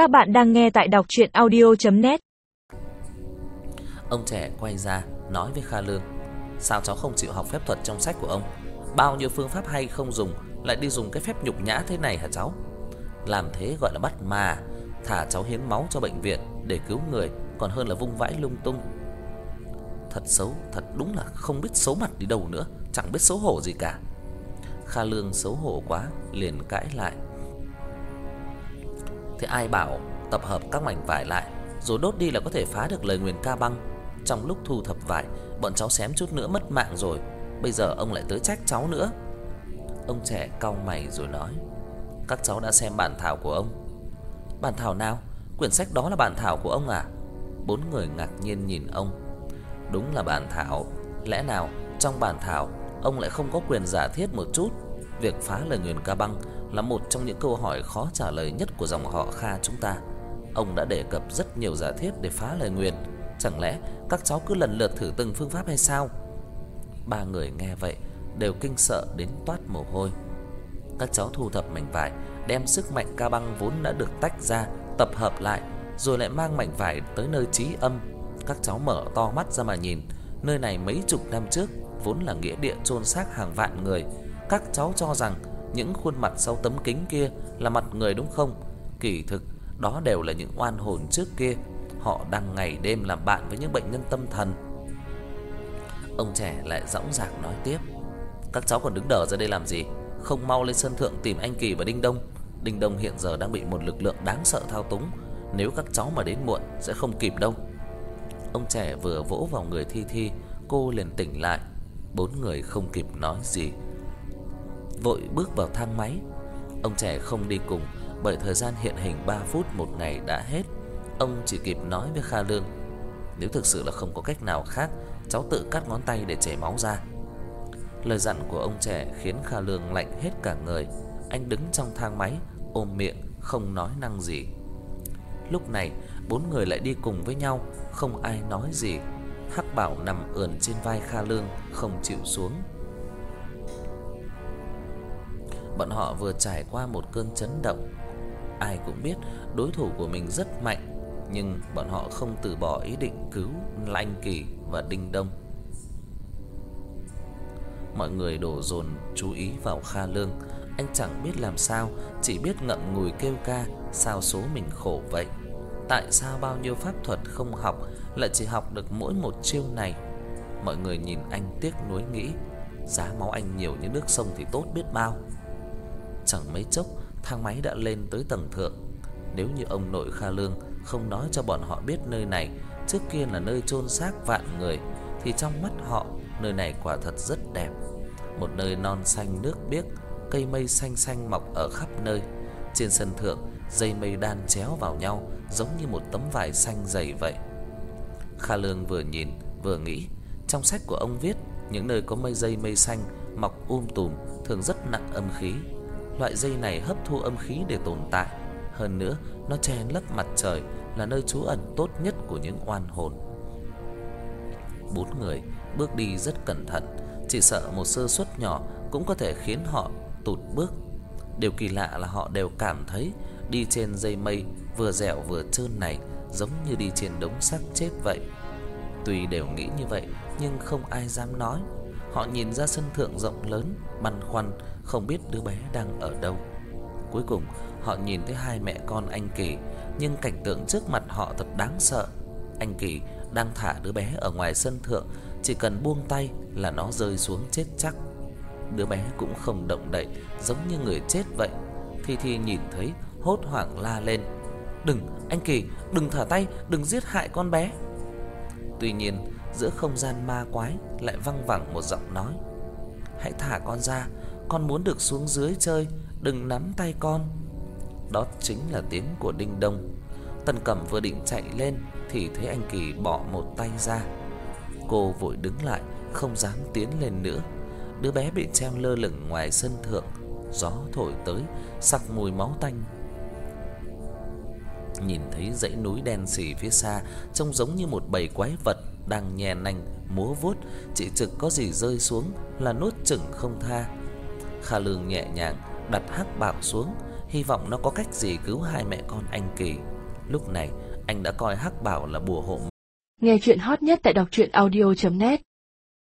Các bạn đang nghe tại đọc audio net Ông trẻ quay ra nói với Kha Lương: "Sao cháu không chịu học phép thuật trong sách của ông? Bao nhiêu phương pháp hay không dùng, lại đi dùng cái phép nhục nhã thế này hả cháu? Làm thế gọi là bắt mà thả cháu hiến máu cho bệnh viện để cứu người còn hơn là vung vãi lung tung." Thật xấu, thật đúng là không biết xấu mặt đi đâu nữa, chẳng biết xấu hổ gì cả. Kha Lương xấu hổ quá, liền cãi lại. Thế ai bảo tập hợp các mảnh vải lại rồi đốt đi là có thể phá được lời nguyền ca băng. Trong lúc thu thập vải, bọn cháu xém chút nữa mất mạng rồi, bây giờ ông lại tới trách cháu nữa. Ông trẻ cau mày rồi nói: "Các cháu đã xem bản thảo của ông?" "Bản thảo nào? Quyển sách đó là bản thảo của ông à?" Bốn người ngạc nhiên nhìn ông. "Đúng là bản thảo, lẽ nào trong bản thảo ông lại không có quyền giả thiết một chút? Việc phá lời nguyền ca băng là một trong những câu hỏi khó trả lời nhất của dòng họ Kha chúng ta." Ông đã đề cập rất nhiều giả thiết để phá lời nguyền, chẳng lẽ các cháu cứ lần lượt thử từng phương pháp hay sao? Ba người nghe vậy đều kinh sợ đến toát mồ hôi. Các cháu thu thập mảnh vải, đem sức mạnh ca băng vốn đã được tách ra, tập hợp lại, rồi lại mang mảnh vải tới nơi trí âm. Các cháu mở to mắt ra mà nhìn, nơi này mấy chục năm trước vốn là nghĩa địa chôn xác hàng vạn người. Các cháu cho rằng những khuôn mặt sau tấm kính kia là mặt người đúng không? Kỳ thực đó đều là những oan hồn trước kia, họ đang ngày đêm làm bạn với những bệnh nhân tâm thần. Ông trẻ lại dõng dạc nói tiếp: "Các cháu còn đứng đờ ra đây làm gì? Không mau lên sân thượng tìm anh Kỳ và Đinh Đông. Đinh Đông hiện giờ đang bị một lực lượng đáng sợ thao túng, nếu các cháu mà đến muộn sẽ không kịp đâu." Ông trẻ vừa vỗ vào người Thi Thi, cô liền tỉnh lại. Bốn người không kịp nói gì, vội bước vào thang máy. Ông trẻ không đi cùng bởi thời gian hiện hình 3 phút một ngày đã hết. Ông chỉ kịp nói với Kha Lương, nếu thực sự là không có cách nào khác, cháu tự cắt ngón tay để chảy máu ra. Lời dặn của ông trẻ khiến Kha Lương lạnh hết cả người. Anh đứng trong thang máy, ôm miệng không nói năng gì. Lúc này, bốn người lại đi cùng với nhau, không ai nói gì. Hắc Bảo nằm ườn trên vai Kha Lương, không chịu xuống. Bọn họ vừa trải qua một cơn chấn động ai cũng biết đối thủ của mình rất mạnh, nhưng bọn họ không từ bỏ ý định cứu Lanh Kỳ và Đinh Đông. Mọi người đổ dồn chú ý vào Kha Lương, anh chẳng biết làm sao, chỉ biết ngậm ngùi kêu ca, sao số mình khổ vậy. Tại sao bao nhiêu pháp thuật không học lại chỉ học được mỗi một chiêu này? Mọi người nhìn anh tiếc nuối nghĩ, giá máu anh nhiều như nước sông thì tốt biết bao. Chẳng mấy chốc, thang máy đã lên tới tầng thượng. Nếu như ông nội Kha Lương không nói cho bọn họ biết nơi này trước kia là nơi chôn xác vạn người thì trong mắt họ nơi này quả thật rất đẹp. Một nơi non xanh nước biếc, cây mây xanh xanh mọc ở khắp nơi. Trên sân thượng, dây mây đan chéo vào nhau giống như một tấm vải xanh dày vậy. Kha Lương vừa nhìn vừa nghĩ, trong sách của ông viết những nơi có mây dây mây xanh mọc um tùm thường rất nặng âm khí, Loại dây này hấp thu âm khí để tồn tại, hơn nữa nó che lấp mặt trời, là nơi trú ẩn tốt nhất của những oan hồn. Bốn người bước đi rất cẩn thận, chỉ sợ một sơ suất nhỏ cũng có thể khiến họ tụt bước. Điều kỳ lạ là họ đều cảm thấy đi trên dây mây vừa dẻo vừa trơn này giống như đi trên đống xác chết vậy. Tuy đều nghĩ như vậy nhưng không ai dám nói. Họ nhìn ra sân thượng rộng lớn, băn khoăn không biết đứa bé đang ở đâu. Cuối cùng, họ nhìn thấy hai mẹ con anh Kỳ, nhưng cảnh tượng trước mặt họ thật đáng sợ. Anh Kỳ đang thả đứa bé ở ngoài sân thượng, chỉ cần buông tay là nó rơi xuống chết chắc. Đứa bé cũng không động đậy, giống như người chết vậy. Thi Thi nhìn thấy hốt hoảng la lên: "Đừng, anh Kỳ, đừng thả tay, đừng giết hại con bé." Tuy nhiên, giữa không gian ma quái lại văng vẳng một giọng nói: "Hãy thả con ra, con muốn được xuống dưới chơi, đừng nắm tay con." Đó chính là tiếng của Đinh Đông. Tần Cẩm vừa định chạy lên thì thấy anh Kỳ bỏ một tay ra. Cô vội đứng lại, không dám tiến lên nữa. Đứa bé bị treo lơ lửng ngoài sân thượng, gió thổi tới, sặc mùi máu tanh. Nhìn thấy dãy núi đen sì phía xa, trông giống như một bầy quái vật đang nhè nành múa vuốt, chỉ trực có gì rơi xuống là nuốt chửng không tha. Kha Lương nhẹ nhàng đặt hắc bảo xuống, hy vọng nó có cách gì cứu hai mẹ con anh Kỳ. Lúc này, anh đã coi Hắc Bảo là bùa hộ Nghe truyện hot nhất tại đọc truyện audio net